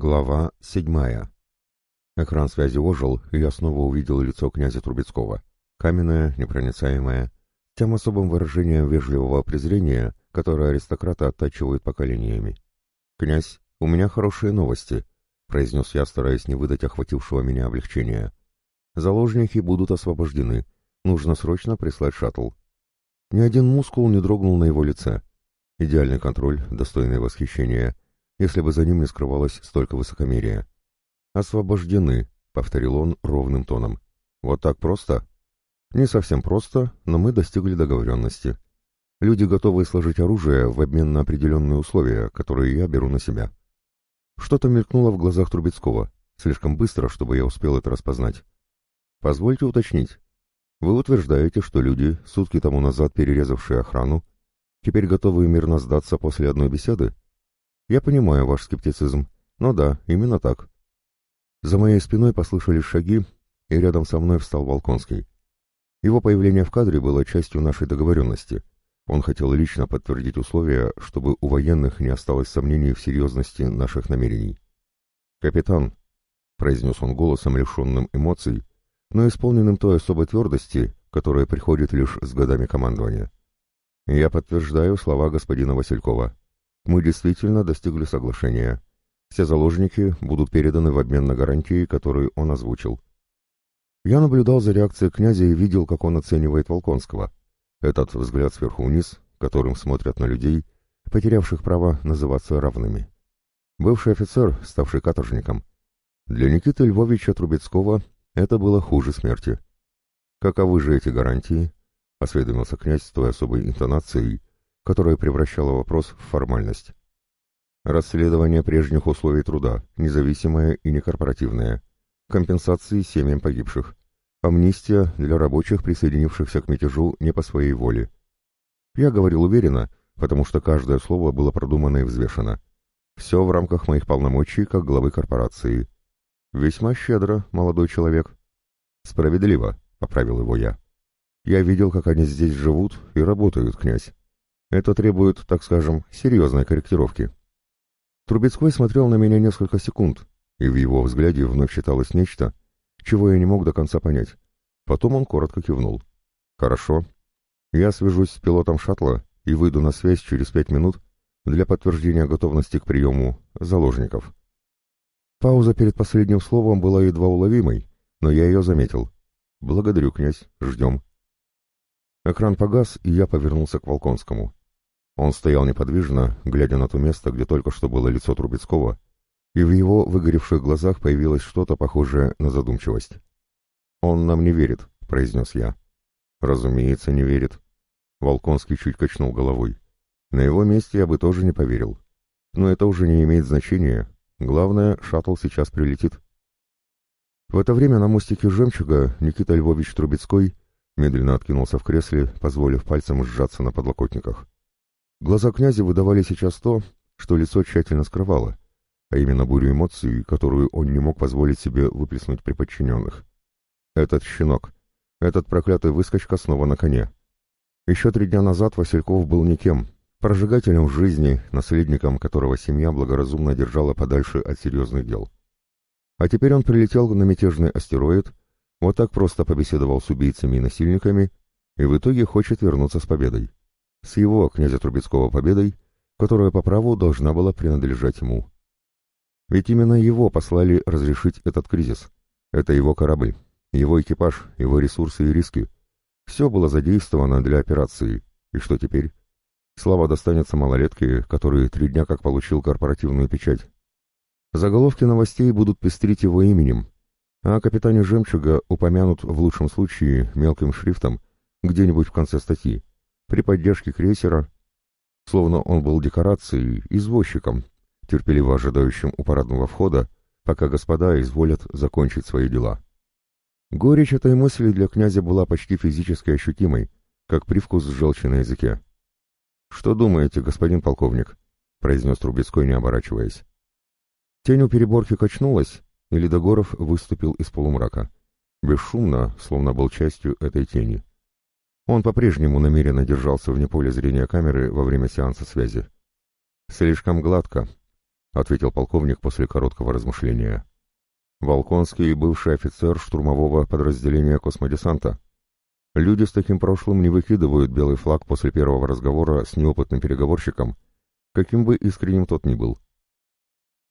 Глава седьмая. Экран связи ожил, и я снова увидел лицо князя Трубецкого. Каменное, непроницаемое, тем особым выражением вежливого презрения, которое аристократы оттачивают поколениями. «Князь, у меня хорошие новости», — произнес я, стараясь не выдать охватившего меня облегчения. «Заложники будут освобождены. Нужно срочно прислать шаттл». Ни один мускул не дрогнул на его лице. Идеальный контроль, достойное восхищение — если бы за ним не скрывалось столько высокомерия. «Освобождены», — повторил он ровным тоном. «Вот так просто?» «Не совсем просто, но мы достигли договоренности. Люди готовы сложить оружие в обмен на определенные условия, которые я беру на себя». Что-то мелькнуло в глазах Трубецкого, слишком быстро, чтобы я успел это распознать. «Позвольте уточнить. Вы утверждаете, что люди, сутки тому назад перерезавшие охрану, теперь готовы мирно сдаться после одной беседы?» Я понимаю ваш скептицизм, но да, именно так. За моей спиной послышались шаги, и рядом со мной встал Волконский. Его появление в кадре было частью нашей договоренности. Он хотел лично подтвердить условия, чтобы у военных не осталось сомнений в серьезности наших намерений. «Капитан», — произнес он голосом, лишенным эмоций, но исполненным той особой твердости, которая приходит лишь с годами командования. «Я подтверждаю слова господина Василькова. Мы действительно достигли соглашения. Все заложники будут переданы в обмен на гарантии, которые он озвучил. Я наблюдал за реакцией князя и видел, как он оценивает Волконского. Этот взгляд сверху вниз, которым смотрят на людей, потерявших право называться равными. Бывший офицер, ставший каторжником. Для Никиты Львовича Трубецкого это было хуже смерти. «Каковы же эти гарантии?» — осведомился князь с той особой интонацией, которая превращала вопрос в формальность. Расследование прежних условий труда, независимое и некорпоративное, компенсации семьям погибших, амнистия для рабочих, присоединившихся к мятежу не по своей воле. Я говорил уверенно, потому что каждое слово было продумано и взвешено. Все в рамках моих полномочий как главы корпорации. Весьма щедро, молодой человек. Справедливо, — поправил его я. Я видел, как они здесь живут и работают, князь. Это требует, так скажем, серьезной корректировки. Трубецкой смотрел на меня несколько секунд, и в его взгляде вновь читалось нечто, чего я не мог до конца понять. Потом он коротко кивнул. «Хорошо. Я свяжусь с пилотом шаттла и выйду на связь через пять минут для подтверждения готовности к приему заложников». Пауза перед последним словом была едва уловимой, но я ее заметил. «Благодарю, князь. Ждем». Экран погас, и я повернулся к Волконскому. Он стоял неподвижно, глядя на то место, где только что было лицо Трубецкого, и в его выгоревших глазах появилось что-то похожее на задумчивость. «Он нам не верит», — произнес я. «Разумеется, не верит». Волконский чуть качнул головой. «На его месте я бы тоже не поверил. Но это уже не имеет значения. Главное, шаттл сейчас прилетит». В это время на мостике «Жемчуга» Никита Львович Трубецкой медленно откинулся в кресле, позволив пальцем сжаться на подлокотниках. Глаза князя выдавали сейчас то, что лицо тщательно скрывало, а именно бурю эмоций, которую он не мог позволить себе выплеснуть при подчиненных. Этот щенок, этот проклятый выскочка снова на коне. Еще три дня назад Васильков был никем, прожигателем жизни, наследником которого семья благоразумно держала подальше от серьезных дел. А теперь он прилетел на мятежный астероид, вот так просто побеседовал с убийцами и насильниками, и в итоге хочет вернуться с победой с его, князя Трубецкого, победой, которая по праву должна была принадлежать ему. Ведь именно его послали разрешить этот кризис. Это его корабль, его экипаж, его ресурсы и риски. Все было задействовано для операции. И что теперь? Слава достанется малолетке, который три дня как получил корпоративную печать. Заголовки новостей будут пестрить его именем, а капитане «Жемчуга» упомянут в лучшем случае мелким шрифтом где-нибудь в конце статьи при поддержке крейсера, словно он был декорацией, извозчиком, терпеливо ожидающим у парадного входа, пока господа изволят закончить свои дела. Горечь этой мысли для князя была почти физически ощутимой, как привкус желчи на языке. «Что думаете, господин полковник?» — произнес Трубецкой, не оборачиваясь. Тень у переборки качнулась, и Ледогоров выступил из полумрака. Бесшумно, словно был частью этой тени. Он по-прежнему намеренно держался вне поля зрения камеры во время сеанса связи. Слишком гладко. ответил полковник после короткого размышления. Волконский — бывший офицер штурмового подразделения космодесанта. Люди с таким прошлым не выкидывают белый флаг после первого разговора с неопытным переговорщиком, каким бы искренним тот ни был.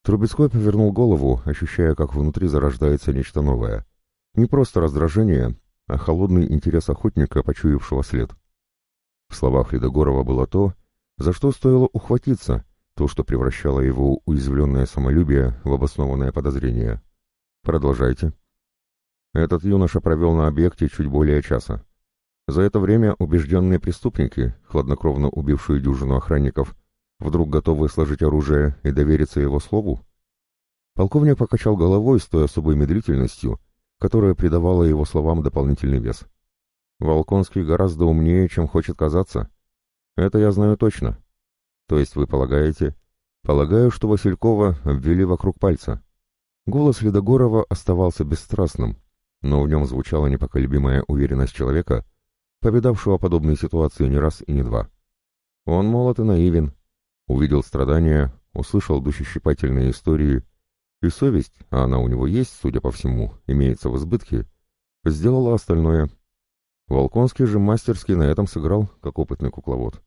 Трубецкой повернул голову, ощущая, как внутри зарождается нечто новое. Не просто раздражение, а холодный интерес охотника, почуявшего след. В словах Ледогорова было то, за что стоило ухватиться, то, что превращало его уязвленное самолюбие в обоснованное подозрение. Продолжайте. Этот юноша провел на объекте чуть более часа. За это время убежденные преступники, хладнокровно убившие дюжину охранников, вдруг готовы сложить оружие и довериться его слову? Полковник покачал головой с той особой медлительностью, которая придавала его словам дополнительный вес. Волконский гораздо умнее, чем хочет казаться. Это я знаю точно. То есть вы полагаете? Полагаю, что Василькова обвели вокруг пальца. Голос Ледогорова оставался бесстрастным, но в нем звучала непоколебимая уверенность человека, повидавшего подобные ситуации не раз и не два. Он молод и наивен, увидел страдания, услышал душещипательные истории, и совесть, а она у него есть, судя по всему, имеется в избытке, сделала остальное. Волконский же мастерски на этом сыграл, как опытный кукловод.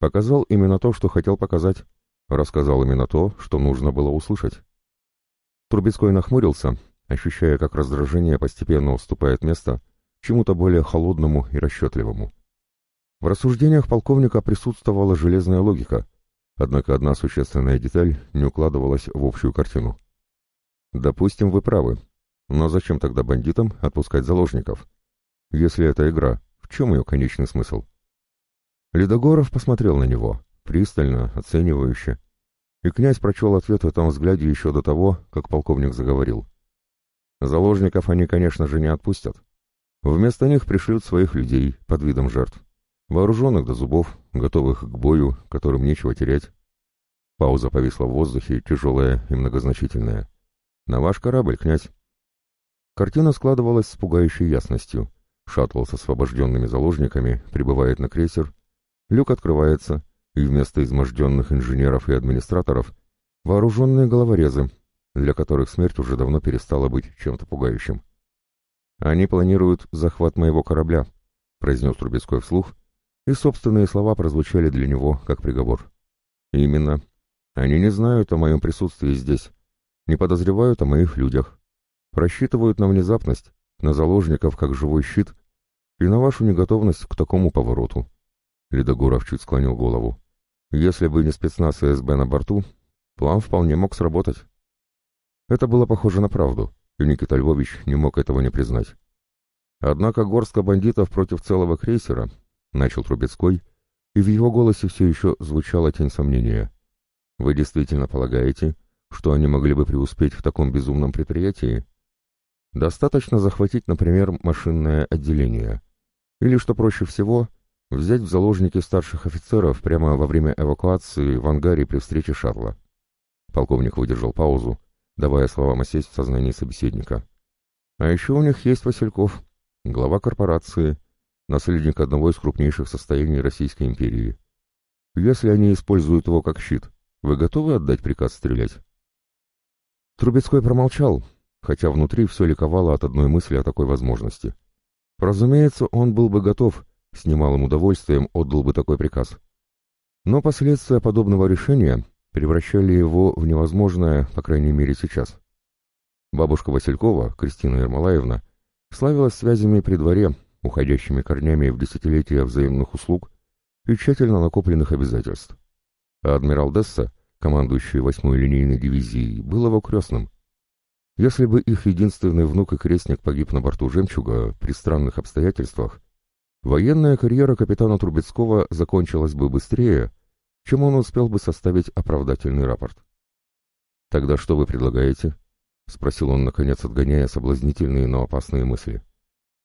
Показал именно то, что хотел показать, рассказал именно то, что нужно было услышать. Трубецкой нахмурился, ощущая, как раздражение постепенно уступает место чему-то более холодному и расчетливому. В рассуждениях полковника присутствовала железная логика, однако одна существенная деталь не укладывалась в общую картину. Допустим, вы правы, но зачем тогда бандитам отпускать заложников? Если это игра, в чем ее конечный смысл? Ледогоров посмотрел на него, пристально, оценивающе, и князь прочел ответ в этом взгляде еще до того, как полковник заговорил. Заложников они, конечно же, не отпустят. Вместо них пришлют своих людей под видом жертв, вооруженных до зубов, готовых к бою, которым нечего терять. Пауза повисла в воздухе, тяжелая и многозначительная. «На ваш корабль, князь!» Картина складывалась с пугающей ясностью. Шаттл с освобожденными заложниками прибывает на крейсер, люк открывается, и вместо изможденных инженеров и администраторов вооруженные головорезы, для которых смерть уже давно перестала быть чем-то пугающим. «Они планируют захват моего корабля», — произнес Трубецкой вслух, и собственные слова прозвучали для него как приговор. «Именно. Они не знают о моем присутствии здесь, не подозревают о моих людях, рассчитывают на внезапность, на заложников как живой щит и на вашу неготовность к такому повороту». Ледогоров чуть склонил голову. «Если бы не спецназ СБ на борту, план вполне мог сработать». Это было похоже на правду, и Никита Львович не мог этого не признать. Однако горстка бандитов против целого крейсера, начал Трубецкой, и в его голосе все еще звучала тень сомнения. Вы действительно полагаете, что они могли бы преуспеть в таком безумном предприятии? Достаточно захватить, например, машинное отделение. Или, что проще всего, взять в заложники старших офицеров прямо во время эвакуации в ангаре при встрече шаттла. Полковник выдержал паузу, давая словам осесть в сознании собеседника. А еще у них есть Васильков, глава корпорации, наследник одного из крупнейших состояний Российской империи. Если они используют его как щит, вы готовы отдать приказ стрелять? Трубецкой промолчал, хотя внутри все ликовало от одной мысли о такой возможности. Разумеется, он был бы готов, с немалым удовольствием отдал бы такой приказ. Но последствия подобного решения превращали его в невозможное, по крайней мере сейчас. Бабушка Василькова, Кристина Ермолаевна, славилась связями при дворе, уходящими корнями в десятилетия взаимных услуг и тщательно накопленных обязательств. А адмирал Десса, командующий восьмой линейной дивизией, был его крестным. Если бы их единственный внук и крестник погиб на борту «Жемчуга» при странных обстоятельствах, военная карьера капитана Трубецкого закончилась бы быстрее, чем он успел бы составить оправдательный рапорт. «Тогда что вы предлагаете?» — спросил он, наконец, отгоняя соблазнительные, но опасные мысли.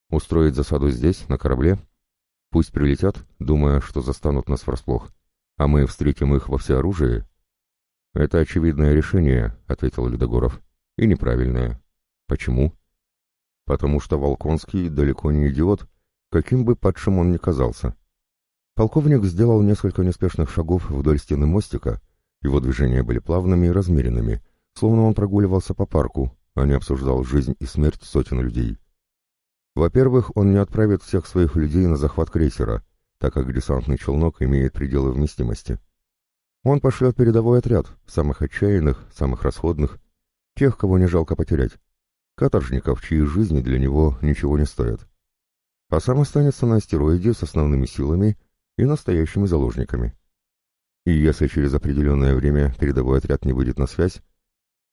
«Устроить засаду здесь, на корабле? Пусть прилетят, думая, что застанут нас врасплох, а мы встретим их во всеоружии?» «Это очевидное решение», — ответил Ледогоров, — «и неправильное. Почему?» «Потому что Волконский далеко не идиот, каким бы падшим он ни казался. Полковник сделал несколько неспешных шагов вдоль стены мостика, Его движения были плавными и размеренными, словно он прогуливался по парку, а не обсуждал жизнь и смерть сотен людей. Во-первых, он не отправит всех своих людей на захват крейсера, так как десантный челнок имеет пределы вместимости. Он пошлет передовой отряд, самых отчаянных, самых расходных, тех, кого не жалко потерять, каторжников, чьи жизни для него ничего не стоят. А сам останется на астероиде с основными силами и настоящими заложниками. И если через определенное время передовой отряд не выйдет на связь,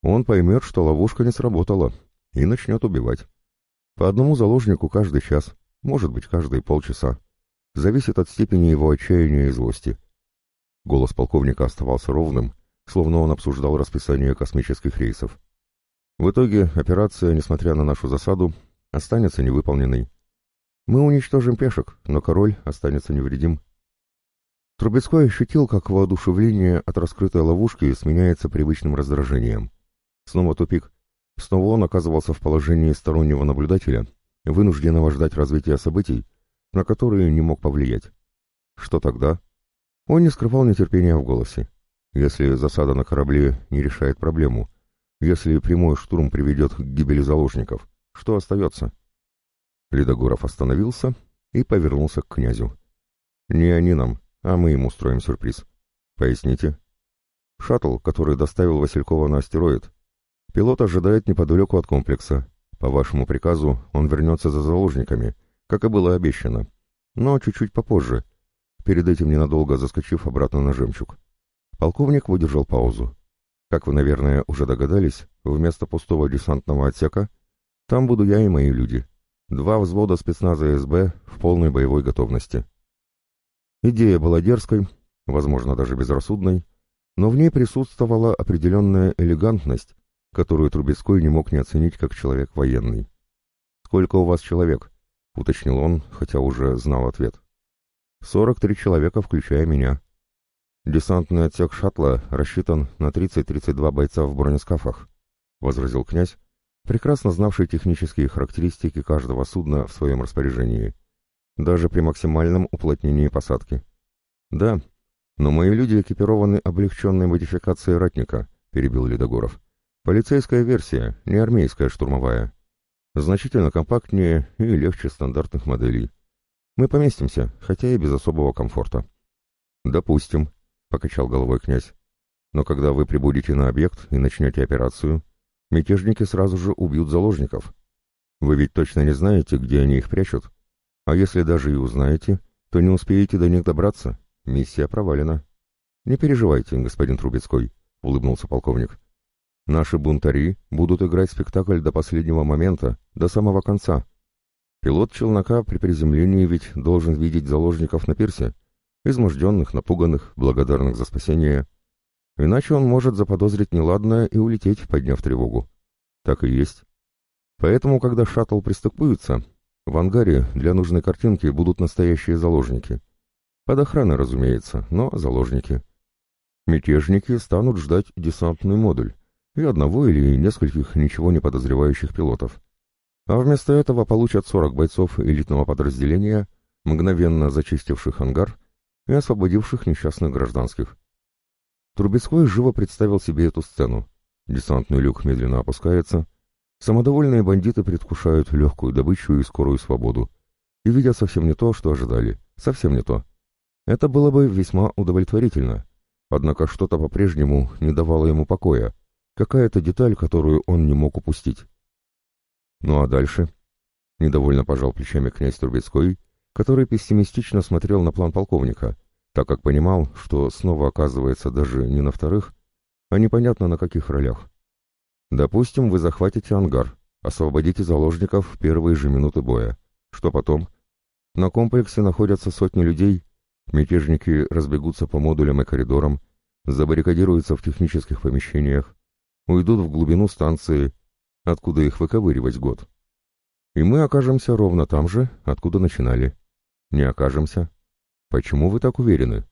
он поймет, что ловушка не сработала, и начнет убивать. По одному заложнику каждый час, может быть, каждые полчаса. Зависит от степени его отчаяния и злости. Голос полковника оставался ровным, словно он обсуждал расписание космических рейсов. В итоге операция, несмотря на нашу засаду, останется невыполненной. Мы уничтожим пешек, но король останется невредим. Трубецкой ощутил, как воодушевление от раскрытой ловушки сменяется привычным раздражением. Снова тупик. Снова он оказывался в положении стороннего наблюдателя, вынужденного ждать развития событий, на которые не мог повлиять. Что тогда? Он не скрывал нетерпения в голосе. Если засада на корабле не решает проблему, если прямой штурм приведет к гибели заложников, что остается? Ледогоров остановился и повернулся к князю. «Не они нам, а мы им устроим сюрприз. Поясните?» «Шаттл, который доставил Василькова на астероид, Пилот ожидает неподалеку от комплекса. По вашему приказу он вернется за заложниками, как и было обещано. Но чуть-чуть попозже, перед этим ненадолго заскочив обратно на жемчуг. Полковник выдержал паузу. Как вы, наверное, уже догадались, вместо пустого десантного отсека там буду я и мои люди. Два взвода спецназа СБ в полной боевой готовности. Идея была дерзкой, возможно, даже безрассудной, но в ней присутствовала определенная элегантность, которую Трубецкой не мог не оценить как человек военный. «Сколько у вас человек?» — уточнил он, хотя уже знал ответ. «Сорок три человека, включая меня. Десантный отсек шаттла рассчитан на 30-32 бойца в бронескафах», — возразил князь, прекрасно знавший технические характеристики каждого судна в своем распоряжении, даже при максимальном уплотнении посадки. «Да, но мои люди экипированы облегченной модификацией ратника», — перебил Ледогоров. Полицейская версия, не армейская штурмовая. Значительно компактнее и легче стандартных моделей. Мы поместимся, хотя и без особого комфорта. Допустим, покачал головой князь. Но когда вы прибудете на объект и начнете операцию, мятежники сразу же убьют заложников. Вы ведь точно не знаете, где они их прячут. А если даже и узнаете, то не успеете до них добраться. Миссия провалена. Не переживайте, господин Трубецкой, улыбнулся полковник. Наши бунтари будут играть спектакль до последнего момента, до самого конца. Пилот челнока при приземлении ведь должен видеть заложников на пирсе, изможденных, напуганных, благодарных за спасение. Иначе он может заподозрить неладное и улететь, подняв тревогу. Так и есть. Поэтому, когда шаттл пристыкуется, в ангаре для нужной картинки будут настоящие заложники. Под охраной, разумеется, но заложники. Мятежники станут ждать десантный модуль и одного или нескольких ничего не подозревающих пилотов. А вместо этого получат 40 бойцов элитного подразделения, мгновенно зачистивших ангар и освободивших несчастных гражданских. Трубецкой живо представил себе эту сцену. Десантный люк медленно опускается, самодовольные бандиты предвкушают легкую добычу и скорую свободу, и видят совсем не то, что ожидали, совсем не то. Это было бы весьма удовлетворительно, однако что-то по-прежнему не давало ему покоя, Какая-то деталь, которую он не мог упустить. Ну а дальше? Недовольно пожал плечами князь Трубецкой, который пессимистично смотрел на план полковника, так как понимал, что снова оказывается даже не на вторых, а непонятно на каких ролях. Допустим, вы захватите ангар, освободите заложников в первые же минуты боя. Что потом? На комплексе находятся сотни людей, мятежники разбегутся по модулям и коридорам, забаррикадируются в технических помещениях, уйдут в глубину станции, откуда их выковыривать год. И мы окажемся ровно там же, откуда начинали. Не окажемся. Почему вы так уверены?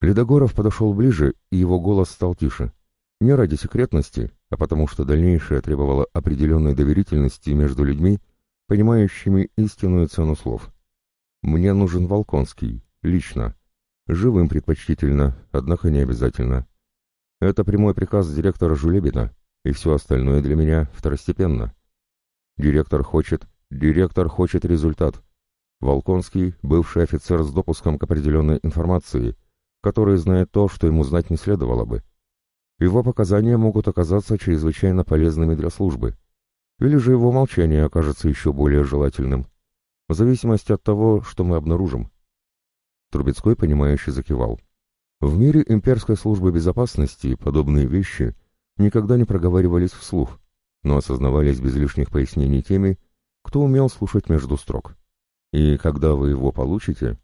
Ледогоров подошел ближе, и его голос стал тише. Не ради секретности, а потому что дальнейшее требовало определенной доверительности между людьми, понимающими истинную цену слов. Мне нужен Волконский, лично. Живым предпочтительно, однако не обязательно. Это прямой приказ директора Жулебина, и все остальное для меня второстепенно. Директор хочет, директор хочет результат. Волконский — бывший офицер с допуском к определенной информации, который знает то, что ему знать не следовало бы. Его показания могут оказаться чрезвычайно полезными для службы. Или же его молчание окажется еще более желательным, в зависимости от того, что мы обнаружим. Трубецкой, понимающе закивал. В мире имперской службы безопасности подобные вещи никогда не проговаривались вслух, но осознавались без лишних пояснений теми, кто умел слушать между строк. И когда вы его получите,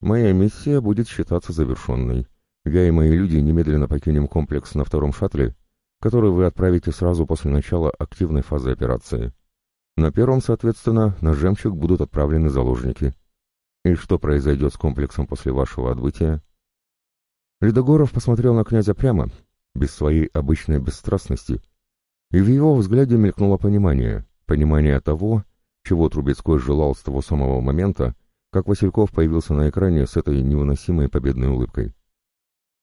моя миссия будет считаться завершенной. Я и мои люди немедленно покинем комплекс на втором шаттле, который вы отправите сразу после начала активной фазы операции. На первом, соответственно, на «Жемчуг» будут отправлены заложники. И что произойдет с комплексом после вашего отбытия? Ледогоров посмотрел на князя прямо, без своей обычной бесстрастности, и в его взгляде мелькнуло понимание, понимание того, чего Трубецкой желал с того самого момента, как Васильков появился на экране с этой невыносимой победной улыбкой.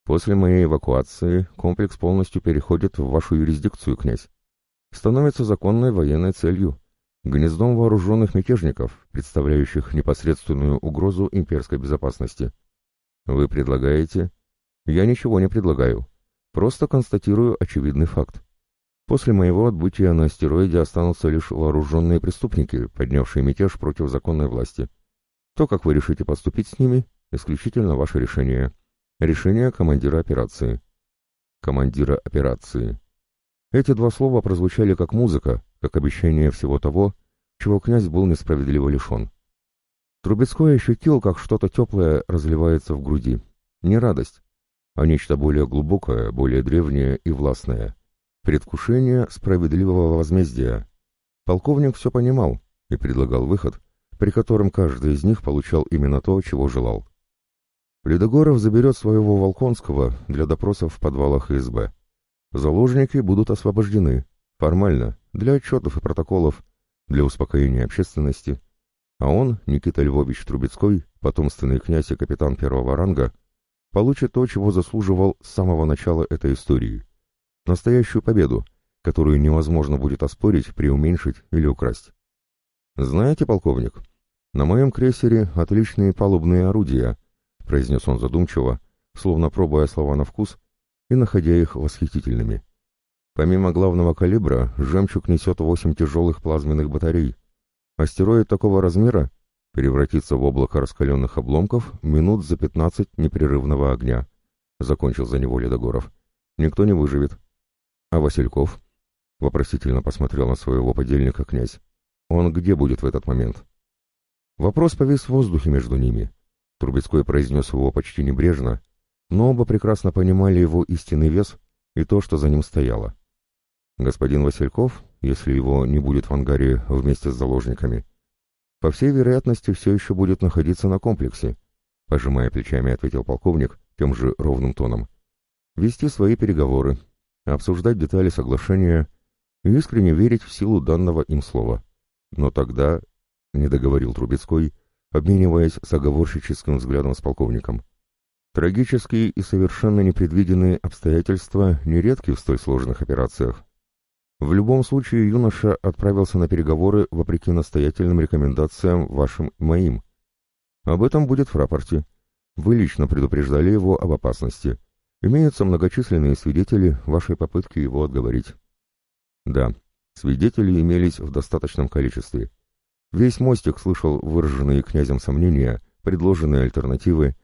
После моей эвакуации комплекс полностью переходит в вашу юрисдикцию, князь. Становится законной военной целью, гнездом вооруженных мятежников, представляющих непосредственную угрозу имперской безопасности. Вы предлагаете? Я ничего не предлагаю. Просто констатирую очевидный факт. После моего отбытия на астероиде останутся лишь вооруженные преступники, поднявшие мятеж против законной власти. То, как вы решите поступить с ними, исключительно ваше решение. Решение командира операции. Командира операции. Эти два слова прозвучали как музыка, как обещание всего того, чего князь был несправедливо лишен. Трубецкой ощутил, как что-то теплое разливается в груди. Не радость, а нечто более глубокое, более древнее и властное. Предвкушение справедливого возмездия. Полковник все понимал и предлагал выход, при котором каждый из них получал именно то, чего желал. Ледогоров заберет своего Волконского для допросов в подвалах ИСБ. Заложники будут освобождены, формально, для отчетов и протоколов, для успокоения общественности. А он, Никита Львович Трубецкой, потомственный князь и капитан первого ранга, получит то, чего заслуживал с самого начала этой истории. Настоящую победу, которую невозможно будет оспорить, преуменьшить или украсть. Знаете, полковник, на моем крейсере отличные палубные орудия — произнес он задумчиво, словно пробуя слова на вкус и находя их восхитительными. Помимо главного калибра, «Жемчуг» несет восемь тяжелых плазменных батарей. Астероид такого размера превратится в облако раскаленных обломков минут за пятнадцать непрерывного огня. Закончил за него Ледогоров. Никто не выживет. А Васильков? Вопросительно посмотрел на своего подельника князь. Он где будет в этот момент? Вопрос повис в воздухе между ними. Трубецкой произнес его почти небрежно, но оба прекрасно понимали его истинный вес и то, что за ним стояло. Господин Васильков, если его не будет в ангаре вместе с заложниками, по всей вероятности все еще будет находиться на комплексе, пожимая плечами, ответил полковник тем же ровным тоном. Вести свои переговоры, обсуждать детали соглашения и искренне верить в силу данного им слова. Но тогда, — не договорил Трубецкой, обмениваясь заговорщическим взглядом с полковником. Трагические и совершенно непредвиденные обстоятельства нередки в столь сложных операциях. В любом случае юноша отправился на переговоры вопреки настоятельным рекомендациям вашим и моим. Об этом будет в рапорте. Вы лично предупреждали его об опасности. Имеются многочисленные свидетели вашей попытки его отговорить. Да, свидетели имелись в достаточном количестве. Весь мостик слышал выраженные князем сомнения, предложенные альтернативы,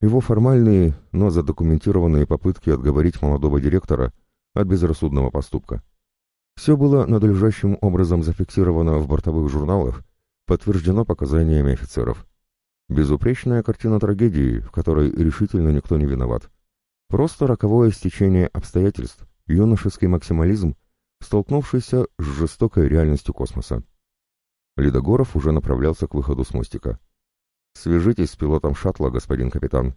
его формальные, но задокументированные попытки отговорить молодого директора от безрассудного поступка. Все было надлежащим образом зафиксировано в бортовых журналах, подтверждено показаниями офицеров. Безупречная картина трагедии, в которой решительно никто не виноват. Просто роковое стечение обстоятельств, юношеский максимализм, столкнувшийся с жестокой реальностью космоса. Ледогоров уже направлялся к выходу с мостика. «Свяжитесь с пилотом шаттла, господин капитан.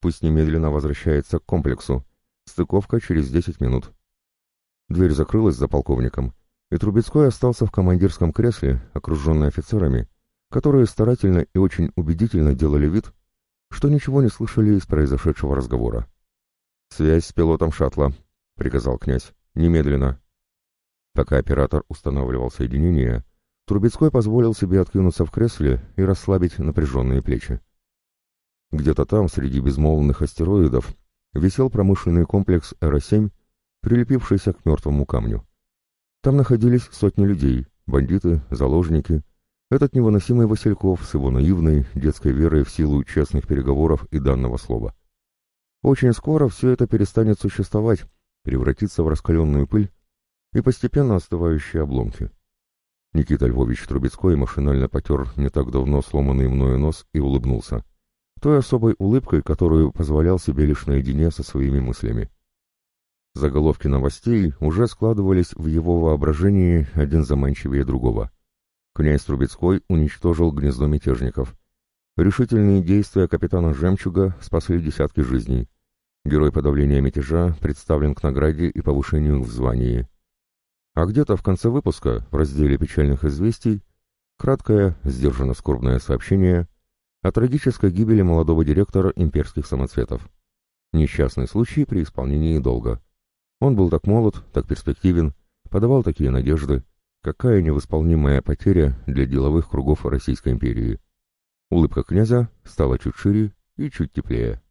Пусть немедленно возвращается к комплексу. Стыковка через десять минут». Дверь закрылась за полковником, и Трубецкой остался в командирском кресле, окруженный офицерами, которые старательно и очень убедительно делали вид, что ничего не слышали из произошедшего разговора. «Связь с пилотом шаттла», — приказал князь. «Немедленно». Пока оператор устанавливал соединение, Трубецкой позволил себе откинуться в кресле и расслабить напряженные плечи. Где-то там, среди безмолвных астероидов, висел промышленный комплекс Эра-7, прилепившийся к мертвому камню. Там находились сотни людей, бандиты, заложники, этот невыносимый Васильков с его наивной детской верой в силу честных переговоров и данного слова. Очень скоро все это перестанет существовать, превратится в раскаленную пыль и постепенно остывающие обломки. Никита Львович Трубецкой машинально потер не так давно сломанный мною нос и улыбнулся. Той особой улыбкой, которую позволял себе лишь наедине со своими мыслями. Заголовки новостей уже складывались в его воображении один заманчивее другого. Князь Трубецкой уничтожил гнездо мятежников. Решительные действия капитана Жемчуга спасли десятки жизней. Герой подавления мятежа представлен к награде и повышению в звании. А где-то в конце выпуска, в разделе печальных известий, краткое, сдержанно скорбное сообщение о трагической гибели молодого директора имперских самоцветов. Несчастный случай при исполнении долга. Он был так молод, так перспективен, подавал такие надежды. Какая невосполнимая потеря для деловых кругов Российской империи. Улыбка князя стала чуть шире и чуть теплее.